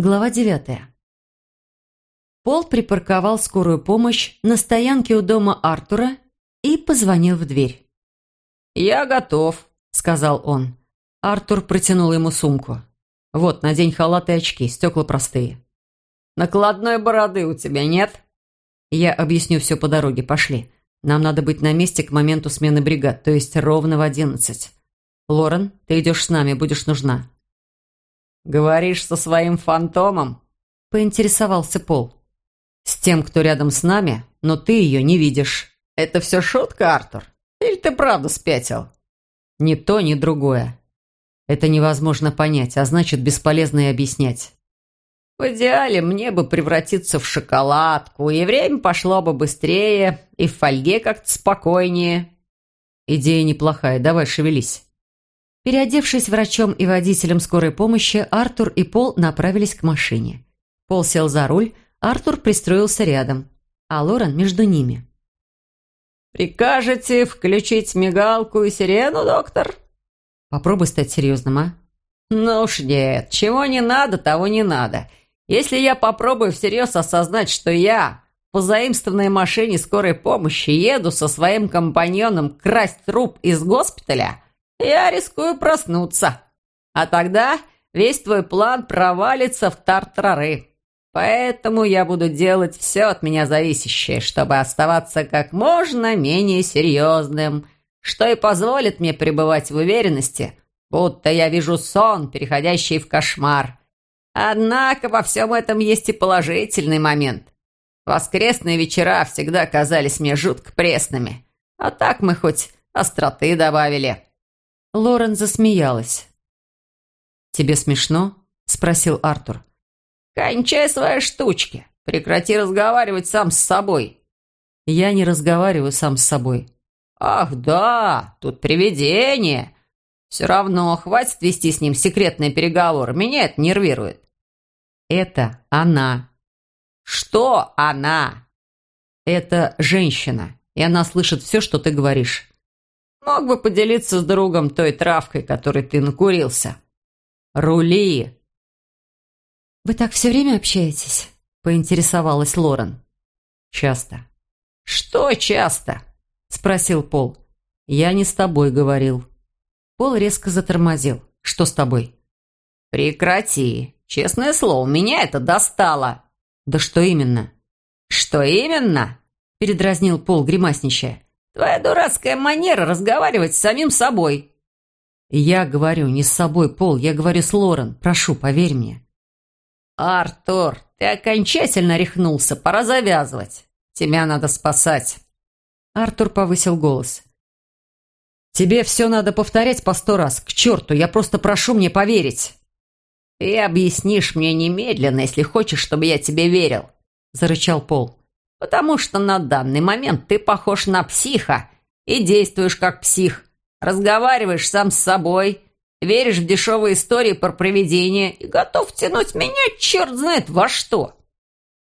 Глава девятая. Пол припарковал скорую помощь на стоянке у дома Артура и позвонил в дверь. «Я готов», — сказал он. Артур протянул ему сумку. «Вот, надень халат и очки, стекла простые». «Накладной бороды у тебя нет?» «Я объясню все по дороге, пошли. Нам надо быть на месте к моменту смены бригад, то есть ровно в одиннадцать. Лорен, ты идешь с нами, будешь нужна». «Говоришь со своим фантомом?» – поинтересовался Пол. «С тем, кто рядом с нами, но ты ее не видишь». «Это все шутка, Артур? Или ты правда спятил?» «Ни то, ни другое. Это невозможно понять, а значит, бесполезно и объяснять». «В идеале мне бы превратиться в шоколадку, и время пошло бы быстрее, и в фольге как-то спокойнее». «Идея неплохая, давай шевелись». Переодевшись врачом и водителем скорой помощи, Артур и Пол направились к машине. Пол сел за руль, Артур пристроился рядом, а Лорен между ними. «Прикажете включить мигалку и сирену, доктор?» «Попробуй стать серьезным, а?» «Ну уж нет, чего не надо, того не надо. Если я попробую всерьез осознать, что я по заимствованной машине скорой помощи еду со своим компаньоном красть труп из госпиталя, я рискую проснуться. А тогда весь твой план провалится в тартарары. Поэтому я буду делать все от меня зависящее, чтобы оставаться как можно менее серьезным, что и позволит мне пребывать в уверенности, будто я вижу сон, переходящий в кошмар. Однако во всем этом есть и положительный момент. Воскресные вечера всегда казались мне жутко пресными, а так мы хоть остроты добавили. Лорен засмеялась. «Тебе смешно?» – спросил Артур. «Кончай свои штучки. Прекрати разговаривать сам с собой». «Я не разговариваю сам с собой». «Ах, да, тут привидение. Все равно хватит вести с ним секретные переговоры. Меня это нервирует». «Это она». «Что она?» «Это женщина, и она слышит все, что ты говоришь». Мог бы поделиться с другом той травкой, которой ты накурился. Рули!» «Вы так все время общаетесь?» – поинтересовалась Лорен. «Часто». «Что часто?» – спросил Пол. «Я не с тобой говорил». Пол резко затормозил. «Что с тобой?» «Прекрати. Честное слово, меня это достало». «Да что именно?» «Что именно?» – передразнил Пол, гримасничая. Твоя дурацкая манера разговаривать с самим собой». «Я говорю не с собой, Пол, я говорю с Лорен. Прошу, поверь мне». «Артур, ты окончательно рехнулся. Пора завязывать. Тебя надо спасать». Артур повысил голос. «Тебе все надо повторять по сто раз. К черту, я просто прошу мне поверить». «Ты объяснишь мне немедленно, если хочешь, чтобы я тебе верил», – зарычал Пол. Потому что на данный момент ты похож на психа и действуешь как псих. Разговариваешь сам с собой, веришь в дешевые истории про привидения и готов тянуть меня черт знает во что.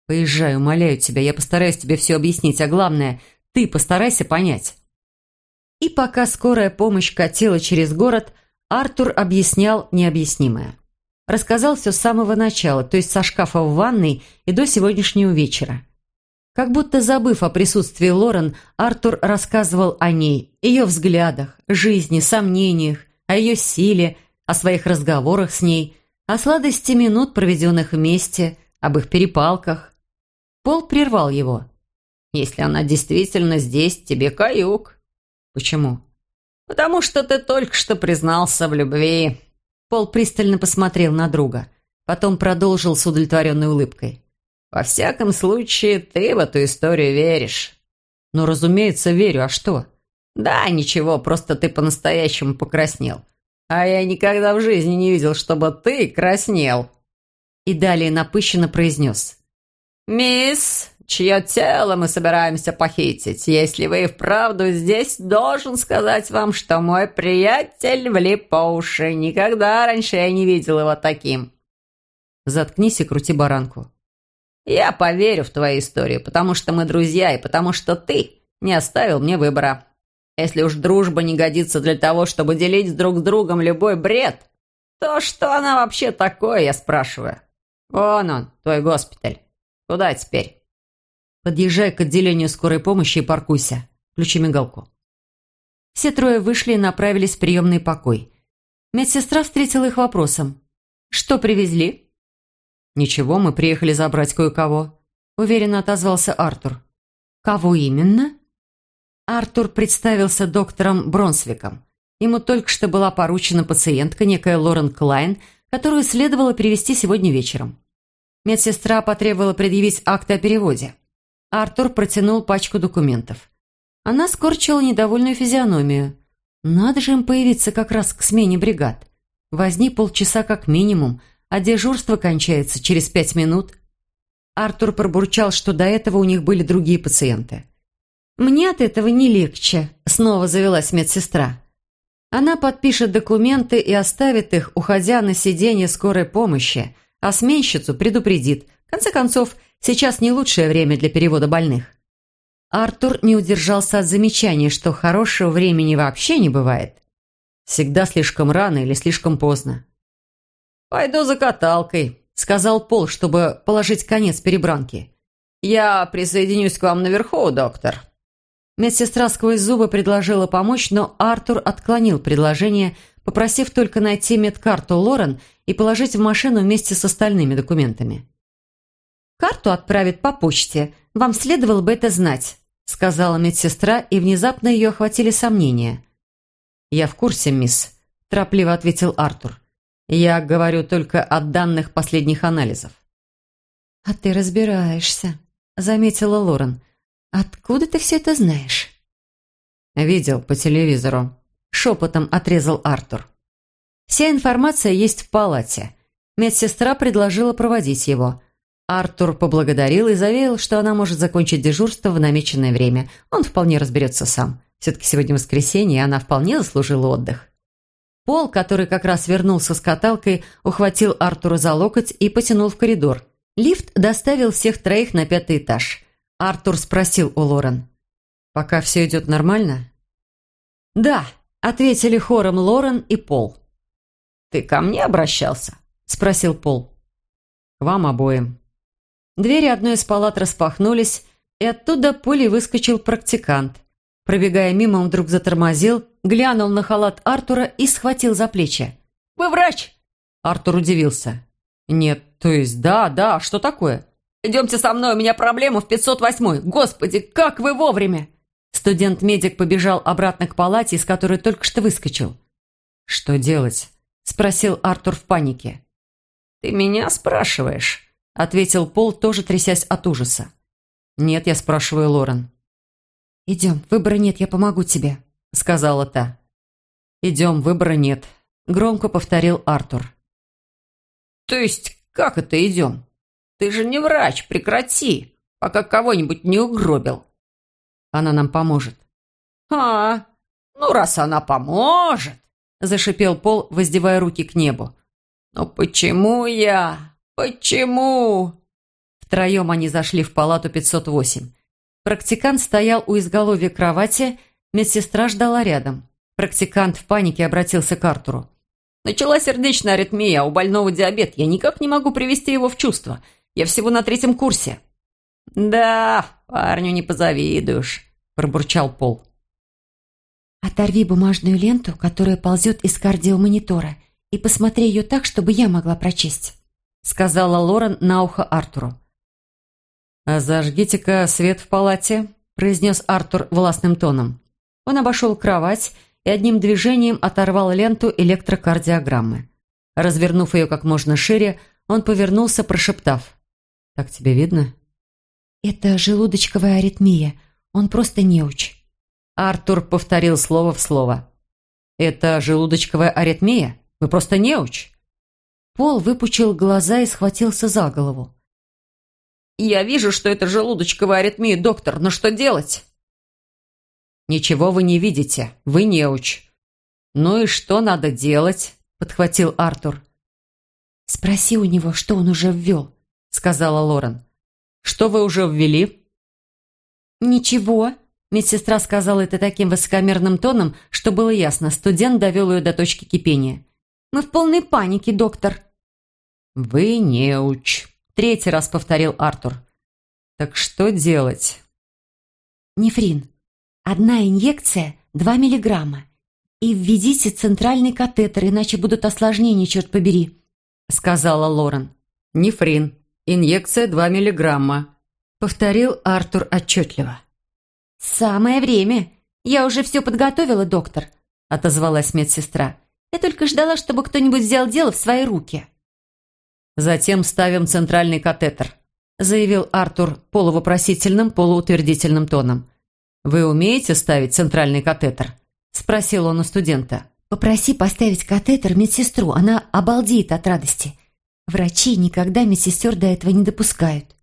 Поезжай, умоляю тебя, я постараюсь тебе все объяснить, а главное, ты постарайся понять. И пока скорая помощь катила через город, Артур объяснял необъяснимое. Рассказал все с самого начала, то есть со шкафа в ванной и до сегодняшнего вечера. Как будто забыв о присутствии Лорен, Артур рассказывал о ней, ее взглядах, жизни, сомнениях, о ее силе, о своих разговорах с ней, о сладости минут, проведенных вместе, об их перепалках. Пол прервал его. «Если она действительно здесь, тебе каюк». «Почему?» «Потому что ты только что признался в любви». Пол пристально посмотрел на друга, потом продолжил с удовлетворенной улыбкой. Во всяком случае, ты в эту историю веришь». «Ну, разумеется, верю. А что?» «Да, ничего, просто ты по-настоящему покраснел. А я никогда в жизни не видел, чтобы ты краснел». И далее напыщенно произнес. «Мисс, чье тело мы собираемся похитить? Если вы вправду здесь, должен сказать вам, что мой приятель влип по уши. Никогда раньше я не видел его таким». «Заткнись и крути баранку», я поверю в твою историю, потому что мы друзья и потому что ты не оставил мне выбора. Если уж дружба не годится для того, чтобы делить друг с другом любой бред, то что она вообще такое, я спрашиваю? «Вон он, твой госпиталь. Куда теперь?» «Подъезжай к отделению скорой помощи и паркуйся. Включи мигалку». Все трое вышли и направились в приемный покой. Медсестра встретила их вопросом. «Что привезли?» «Ничего, мы приехали забрать кое-кого», – уверенно отозвался Артур. «Кого именно?» Артур представился доктором Бронсвиком. Ему только что была поручена пациентка, некая Лорен Клайн, которую следовало перевести сегодня вечером. Медсестра потребовала предъявить акты о переводе. Артур протянул пачку документов. Она скорчила недовольную физиономию. Надо же им появиться как раз к смене бригад. Возни полчаса как минимум, а дежурство кончается через пять минут. Артур пробурчал, что до этого у них были другие пациенты. «Мне от этого не легче», — снова завелась медсестра. Она подпишет документы и оставит их, уходя на сиденье скорой помощи, а сменщицу предупредит. В конце концов, сейчас не лучшее время для перевода больных. Артур не удержался от замечания, что хорошего времени вообще не бывает. Всегда слишком рано или слишком поздно. «Пойду за каталкой», — сказал Пол, чтобы положить конец перебранке. «Я присоединюсь к вам наверху, доктор». Медсестра сквозь зубы предложила помочь, но Артур отклонил предложение, попросив только найти медкарту Лорен и положить в машину вместе с остальными документами. «Карту отправят по почте. Вам следовало бы это знать», сказала медсестра, и внезапно ее охватили сомнения. «Я в курсе, мисс», – торопливо ответил Артур. «Я говорю только о данных последних анализов». «А ты разбираешься», – заметила Лорен. «Откуда ты все это знаешь?» «Видел по телевизору», — шепотом отрезал Артур. «Вся информация есть в палате. Медсестра предложила проводить его. Артур поблагодарил и заверил, что она может закончить дежурство в намеченное время. Он вполне разберется сам. Все-таки сегодня воскресенье, и она вполне заслужила отдых. Пол, который как раз вернулся с каталкой, ухватил Артура за локоть и потянул в коридор. Лифт доставил всех троих на пятый этаж. Артур спросил у Лорен. «Пока все идет нормально?» «Да», — ответили хором Лорен и Пол. «Ты ко мне обращался?» — спросил Пол. «К вам обоим». Двери одной из палат распахнулись, и оттуда пулей выскочил практикант. Пробегая мимо, он вдруг затормозил, глянул на халат Артура и схватил за плечи. «Вы врач?» Артур удивился. «Нет, то есть да, да, что такое?» «Идемте со мной, у меня проблема в 508-й. Господи, как вы вовремя!» Студент-медик побежал обратно к палате, из которой только что выскочил. «Что делать?» – спросил Артур в панике. «Ты меня спрашиваешь?» – ответил Пол, тоже трясясь от ужаса. «Нет, я спрашиваю Лорен». «Идем, выбора нет, я помогу тебе», – сказала та. «Идем, выбора нет», – громко повторил Артур. «То есть как это идем?» Ты же не врач, прекрати, пока кого-нибудь не угробил. Она нам поможет. А, ну раз она поможет, зашипел Пол, воздевая руки к небу. Но почему я? Почему? Втроем они зашли в палату 508. Практикант стоял у изголовья кровати, медсестра ждала рядом. Практикант в панике обратился к Артуру. Начала сердечная аритмия, а у больного диабет. Я никак не могу привести его в чувство. Я всего на третьем курсе». «Да, парню не позавидуешь», – пробурчал Пол. «Оторви бумажную ленту, которая ползет из кардиомонитора, и посмотри ее так, чтобы я могла прочесть», – сказала Лорен на ухо Артуру. «Зажгите-ка свет в палате», – произнес Артур властным тоном. Он обошел кровать и одним движением оторвал ленту электрокардиограммы. Развернув ее как можно шире, он повернулся, прошептав. «Так тебе видно?» «Это желудочковая аритмия. Он просто неуч». Артур повторил слово в слово. «Это желудочковая аритмия? Вы просто неуч?» Пол выпучил глаза и схватился за голову. «Я вижу, что это желудочковая аритмия, доктор, но что делать?» «Ничего вы не видите. Вы неуч». «Ну и что надо делать?» – подхватил Артур. «Спроси у него, что он уже ввел», — сказала Лорен. «Что вы уже ввели?» «Ничего», — медсестра сказала это таким высокомерным тоном, что было ясно, студент довел ее до точки кипения. «Мы в полной панике, доктор». «Вы неуч», — третий раз повторил Артур. «Так что делать?» «Нефрин. Одна инъекция — два миллиграмма. И введите центральный катетер, иначе будут осложнения, черт побери», — сказала Лорен. «Нефрин. Инъекция два миллиграмма», — повторил Артур отчетливо. «Самое время. Я уже все подготовила, доктор», — отозвалась медсестра. «Я только ждала, чтобы кто-нибудь взял дело в свои руки». «Затем ставим центральный катетер», — заявил Артур полувопросительным, полуутвердительным тоном. «Вы умеете ставить центральный катетер?» — спросил он у студента. «Попроси поставить катетер медсестру, она обалдеет от радости. Врачи никогда медсестер до этого не допускают».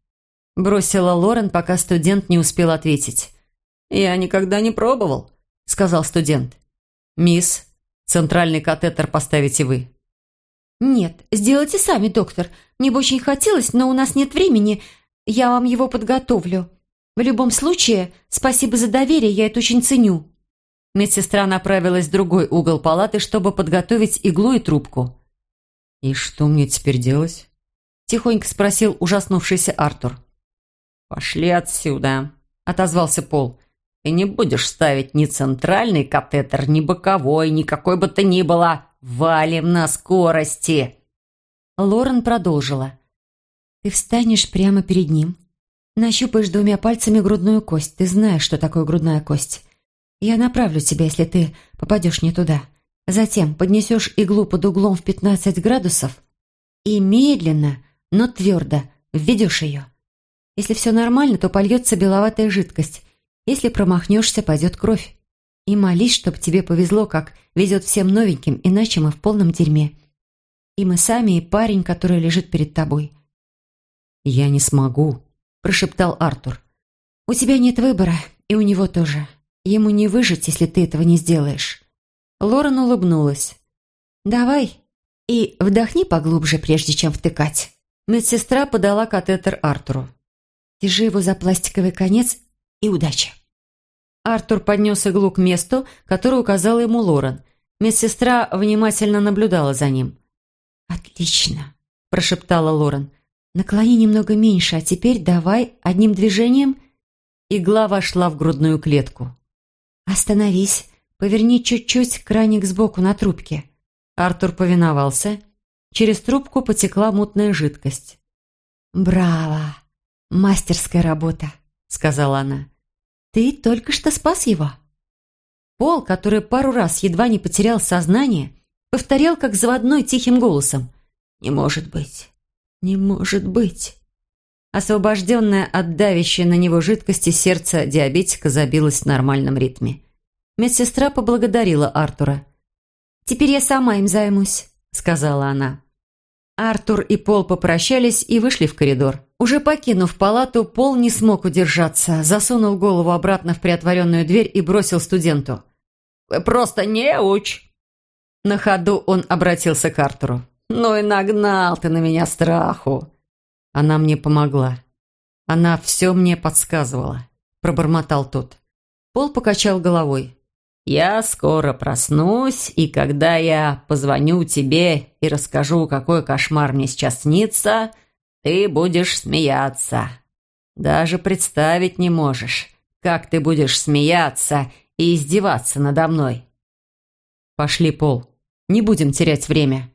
Бросила Лорен, пока студент не успел ответить. «Я никогда не пробовал», — сказал студент. «Мисс, центральный катетер поставите вы». «Нет, сделайте сами, доктор. Мне бы очень хотелось, но у нас нет времени. Я вам его подготовлю. В любом случае, спасибо за доверие, я это очень ценю». Медсестра направилась в другой угол палаты, чтобы подготовить иглу и трубку. «И что мне теперь делать?» – тихонько спросил ужаснувшийся Артур. «Пошли отсюда», – отозвался Пол. «Ты не будешь ставить ни центральный катетер, ни боковой, ни какой бы то ни было. Валим на скорости!» Лорен продолжила. «Ты встанешь прямо перед ним, нащупаешь двумя пальцами грудную кость. Ты знаешь, что такое грудная кость. Я направлю тебя, если ты попадешь не туда. Затем поднесешь иглу под углом в 15 градусов и медленно, но твердо введешь ее. Если все нормально, то польется беловатая жидкость. Если промахнешься, пойдет кровь. И молись, чтобы тебе повезло, как везет всем новеньким, иначе мы в полном дерьме. И мы сами, и парень, который лежит перед тобой. «Я не смогу», – прошептал Артур. «У тебя нет выбора, и у него тоже. Ему не выжить, если ты этого не сделаешь». Лорен улыбнулась. «Давай и вдохни поглубже, прежде чем втыкать». Медсестра подала катетер Артуру. Держи его за пластиковый конец и удачи. Артур поднес иглу к месту, которое указала ему Лорен. Медсестра внимательно наблюдала за ним. «Отлично», – прошептала Лорен. «Наклони немного меньше, а теперь давай одним движением...» Игла вошла в грудную клетку. «Остановись. Поверни чуть-чуть краник сбоку на трубке». Артур повиновался. Через трубку потекла мутная жидкость. «Браво! «Мастерская работа», — сказала она. «Ты только что спас его». Пол, который пару раз едва не потерял сознание, повторял как заводной тихим голосом. «Не может быть! Не может быть!» Освобожденное от давящей на него жидкости сердце диабетика забилось в нормальном ритме. Медсестра поблагодарила Артура. «Теперь я сама им займусь», — сказала она. Артур и Пол попрощались и вышли в коридор. Уже покинув палату, Пол не смог удержаться, засунул голову обратно в приотворенную дверь и бросил студенту. «Вы просто не уч!» На ходу он обратился к Артуру. «Ну и нагнал ты на меня страху!» Она мне помогла. Она все мне подсказывала, пробормотал тот. Пол покачал головой. Я скоро проснусь, и когда я позвоню тебе и расскажу, какой кошмар мне сейчас снится, ты будешь смеяться. Даже представить не можешь, как ты будешь смеяться и издеваться надо мной. Пошли, Пол. Не будем терять время.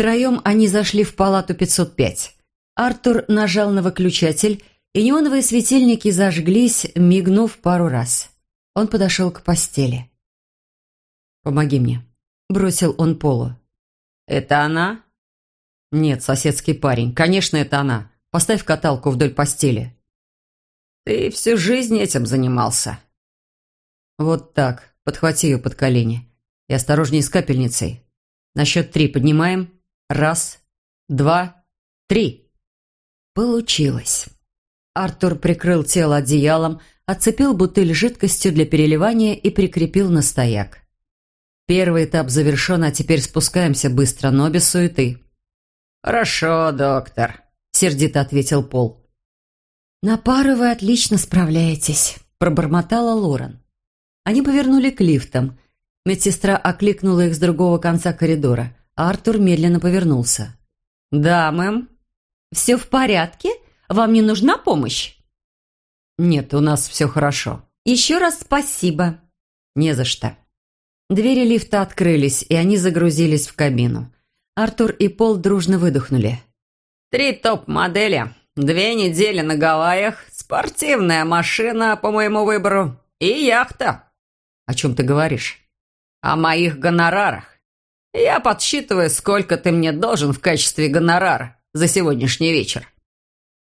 Втроем они зашли в палату 505. Артур нажал на выключатель, и неоновые светильники зажглись, мигнув пару раз. Он подошел к постели. «Помоги мне», — бросил он Полу. «Это она?» «Нет, соседский парень. Конечно, это она. Поставь каталку вдоль постели». «Ты всю жизнь этим занимался». «Вот так. Подхвати ее под колени. И осторожней с капельницей. На счет три поднимаем. Раз, два, три». Получилось. Артур прикрыл тело одеялом, отцепил бутыль жидкостью для переливания и прикрепил на стояк. Первый этап завершен, а теперь спускаемся быстро, но без суеты». «Хорошо, доктор», — сердито ответил Пол. «На пару вы отлично справляетесь», — пробормотала Лорен. Они повернули к лифтам. Медсестра окликнула их с другого конца коридора, Артур медленно повернулся. «Да, мэм». «Все в порядке? Вам не нужна помощь?» «Нет, у нас все хорошо». «Еще раз спасибо». «Не за что». Двери лифта открылись, и они загрузились в кабину. Артур и Пол дружно выдохнули. «Три топ-модели, две недели на Гавайях, спортивная машина по моему выбору и яхта». «О чем ты говоришь?» «О моих гонорарах. Я подсчитываю, сколько ты мне должен в качестве гонорара за сегодняшний вечер».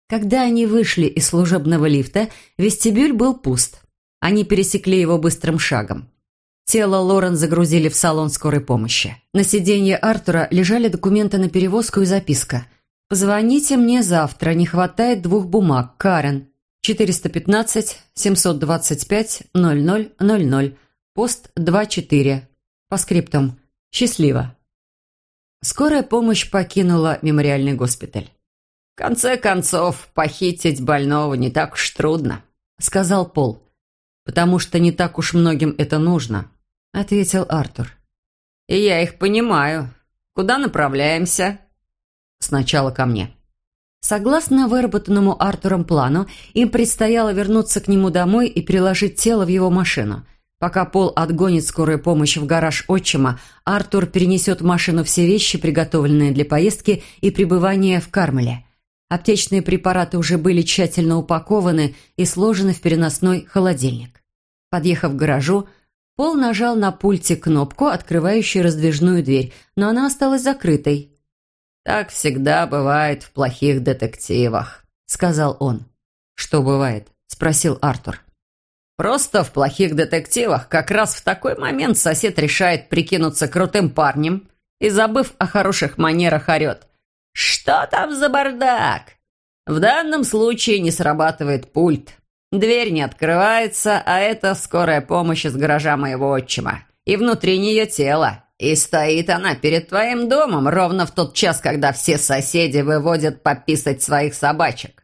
Когда они вышли из служебного лифта, вестибюль был пуст. Они пересекли его быстрым шагом. Тело Лорен загрузили в салон скорой помощи. На сиденье Артура лежали документы на перевозку и записка. «Позвоните мне завтра, не хватает двух бумаг. Карен. 415-725-0000. Пост 24. По скриптам. Счастливо». Скорая помощь покинула мемориальный госпиталь. «В конце концов, похитить больного не так уж трудно», — сказал Пол. «Потому что не так уж многим это нужно», — ответил Артур. «И я их понимаю. Куда направляемся?» «Сначала ко мне». Согласно выработанному Артуром плану, им предстояло вернуться к нему домой и переложить тело в его машину. Пока Пол отгонит скорую помощь в гараж отчима, Артур перенесет в машину все вещи, приготовленные для поездки и пребывания в Кармеле. Аптечные препараты уже были тщательно упакованы и сложены в переносной холодильник. Подъехав к гаражу, Пол нажал на пульте кнопку, открывающую раздвижную дверь, но она осталась закрытой. «Так всегда бывает в плохих детективах», — сказал он. «Что бывает?» — спросил Артур. «Просто в плохих детективах как раз в такой момент сосед решает прикинуться крутым парнем и, забыв о хороших манерах, орет. «Что там за бардак?» В данном случае не срабатывает пульт. Дверь не открывается, а это скорая помощь из гаража моего отчима. И внутри нее тело. И стоит она перед твоим домом ровно в тот час, когда все соседи выводят пописать своих собачек.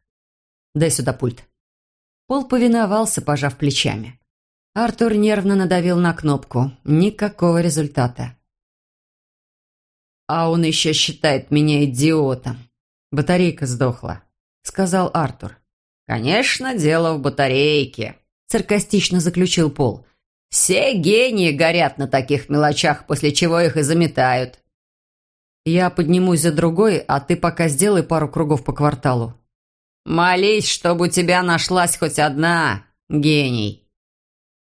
Дай сюда пульт. Пол повиновался, пожав плечами. Артур нервно надавил на кнопку. Никакого результата. «А он еще считает меня идиотом». «Батарейка сдохла», — сказал Артур. «Конечно, дело в батарейке», — саркастично заключил Пол. «Все гении горят на таких мелочах, после чего их и заметают». «Я поднимусь за другой, а ты пока сделай пару кругов по кварталу». «Молись, чтобы у тебя нашлась хоть одна, гений».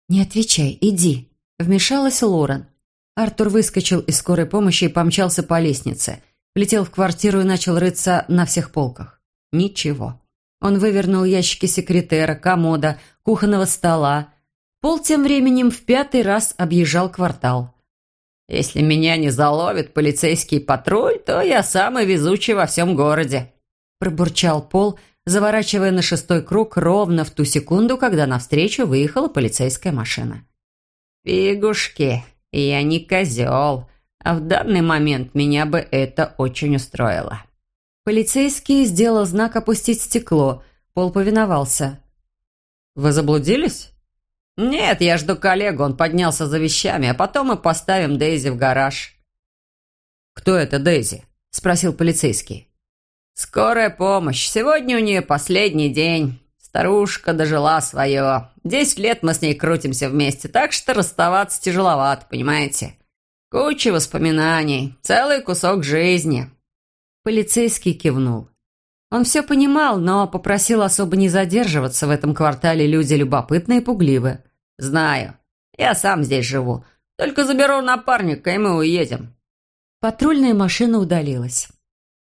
«Не отвечай, иди», — вмешалась Лорен. Артур выскочил из скорой помощи и помчался по лестнице. Влетел в квартиру и начал рыться на всех полках. Ничего. Он вывернул ящики секретера, комода, кухонного стола. Пол тем временем в пятый раз объезжал квартал. «Если меня не заловит полицейский патруль, то я самый везучий во всем городе», пробурчал Пол, заворачивая на шестой круг ровно в ту секунду, когда навстречу выехала полицейская машина. «Фигушки, я не козел, а в данный момент меня бы это очень устроило. Полицейский сделал знак опустить стекло. Пол повиновался. «Вы заблудились?» «Нет, я жду коллегу, он поднялся за вещами, а потом мы поставим Дейзи в гараж». «Кто это Дейзи?» – спросил полицейский. «Скорая помощь. Сегодня у нее последний день. Старушка дожила свое. Десять лет мы с ней крутимся вместе, так что расставаться тяжеловато, понимаете? Куча воспоминаний, целый кусок жизни». Полицейский кивнул. Он все понимал, но попросил особо не задерживаться. В этом квартале люди любопытные и пугливы. «Знаю. Я сам здесь живу. Только заберу напарника, и мы уедем». Патрульная машина удалилась.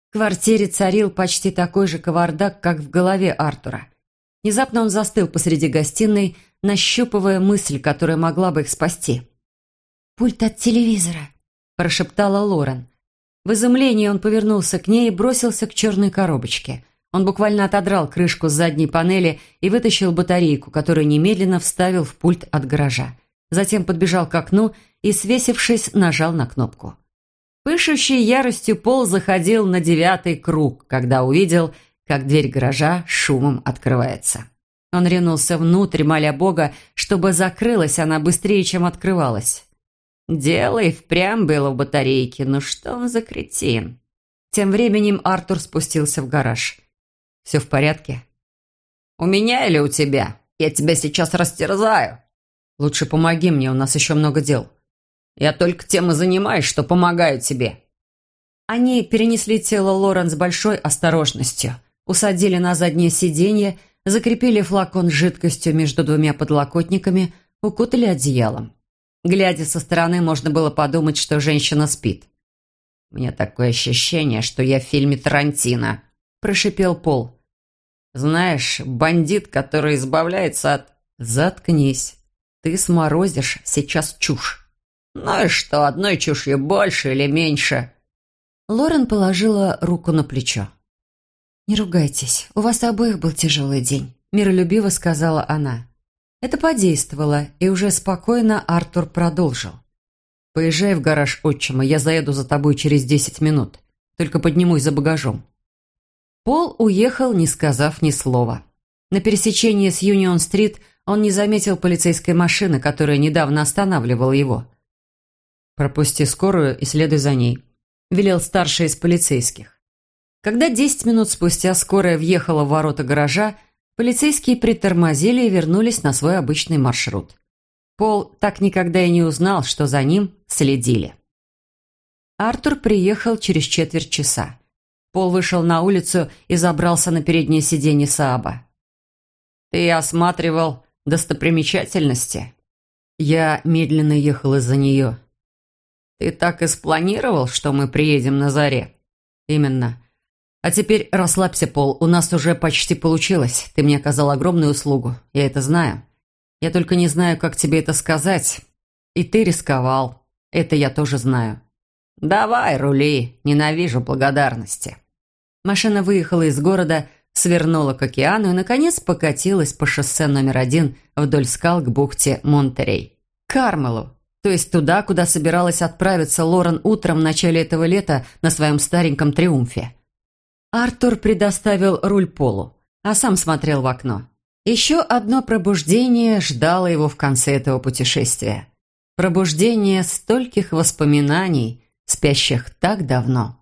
В квартире царил почти такой же кавардак, как в голове Артура. Внезапно он застыл посреди гостиной, нащупывая мысль, которая могла бы их спасти. «Пульт от телевизора», – прошептала Лорен. В изумлении он повернулся к ней и бросился к черной коробочке. Он буквально отодрал крышку с задней панели и вытащил батарейку, которую немедленно вставил в пульт от гаража. Затем подбежал к окну и, свесившись, нажал на кнопку. Пышущий яростью пол заходил на девятый круг, когда увидел – как дверь гаража шумом открывается. Он ринулся внутрь, моля Бога, чтобы закрылась она быстрее, чем открывалась. Дело и впрямь было в батарейке, но что он за кретин? Тем временем Артур спустился в гараж. «Все в порядке?» «У меня или у тебя? Я тебя сейчас растерзаю». «Лучше помоги мне, у нас еще много дел». «Я только тем и занимаюсь, что помогаю тебе». Они перенесли тело Лорен с большой осторожностью, усадили на заднее сиденье, закрепили флакон с жидкостью между двумя подлокотниками, укутали одеялом. Глядя со стороны, можно было подумать, что женщина спит. «У меня такое ощущение, что я в фильме Тарантино», – прошипел Пол. «Знаешь, бандит, который избавляется от...» «Заткнись. Ты сморозишь сейчас чушь». «Ну и что, одной чушью больше или меньше?» Лорен положила руку на плечо. «Не ругайтесь, у вас обоих был тяжелый день», – миролюбиво сказала она. Это подействовало, и уже спокойно Артур продолжил. «Поезжай в гараж отчима, я заеду за тобой через десять минут. Только поднимусь за багажом». Пол уехал, не сказав ни слова. На пересечении с Юнион-стрит он не заметил полицейской машины, которая недавно останавливала его. «Пропусти скорую и следуй за ней», – велел старший из полицейских. Когда десять минут спустя скорая въехала в ворота гаража, Полицейские притормозили и вернулись на свой обычный маршрут. Пол так никогда и не узнал, что за ним следили. Артур приехал через четверть часа. Пол вышел на улицу и забрался на переднее сиденье Сааба. «Ты осматривал достопримечательности?» Я медленно ехал из-за нее. «Ты так и спланировал, что мы приедем на заре?» «Именно. А теперь расслабься, Пол, у нас уже почти получилось. Ты мне оказал огромную услугу, я это знаю. Я только не знаю, как тебе это сказать. И ты рисковал, это я тоже знаю. Давай, рули, ненавижу благодарности. Машина выехала из города, свернула к океану и, наконец, покатилась по шоссе номер один вдоль скал к бухте Монтерей. Кармелу, то есть туда, куда собиралась отправиться Лорен утром в начале этого лета на своем стареньком триумфе. Артур предоставил руль Полу, а сам смотрел в окно. Еще одно пробуждение ждало его в конце этого путешествия. Пробуждение стольких воспоминаний, спящих так давно.